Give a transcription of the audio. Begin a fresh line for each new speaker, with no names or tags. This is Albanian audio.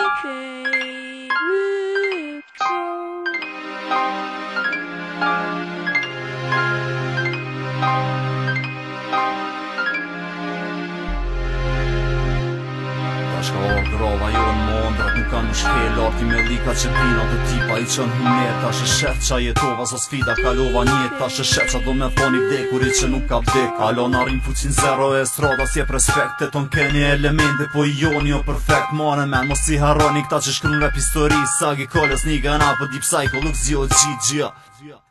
DJ
ルート。nuk kanë në shpel Arti me lika që pina dhe tipa
i qënë huneta Shë shetë qa jetova sa sfida kalova njeta Shë shetë qa do me thoni vdekuri që nuk ka vdek Alon arin fuqin zero e strada si e prespekte Ton keni elemente po i jo një perfect Mane men mos si haroni këta që shkru në rap histori Sagi kolës një gana
për deep psycho nuk zio gjitë
gjitë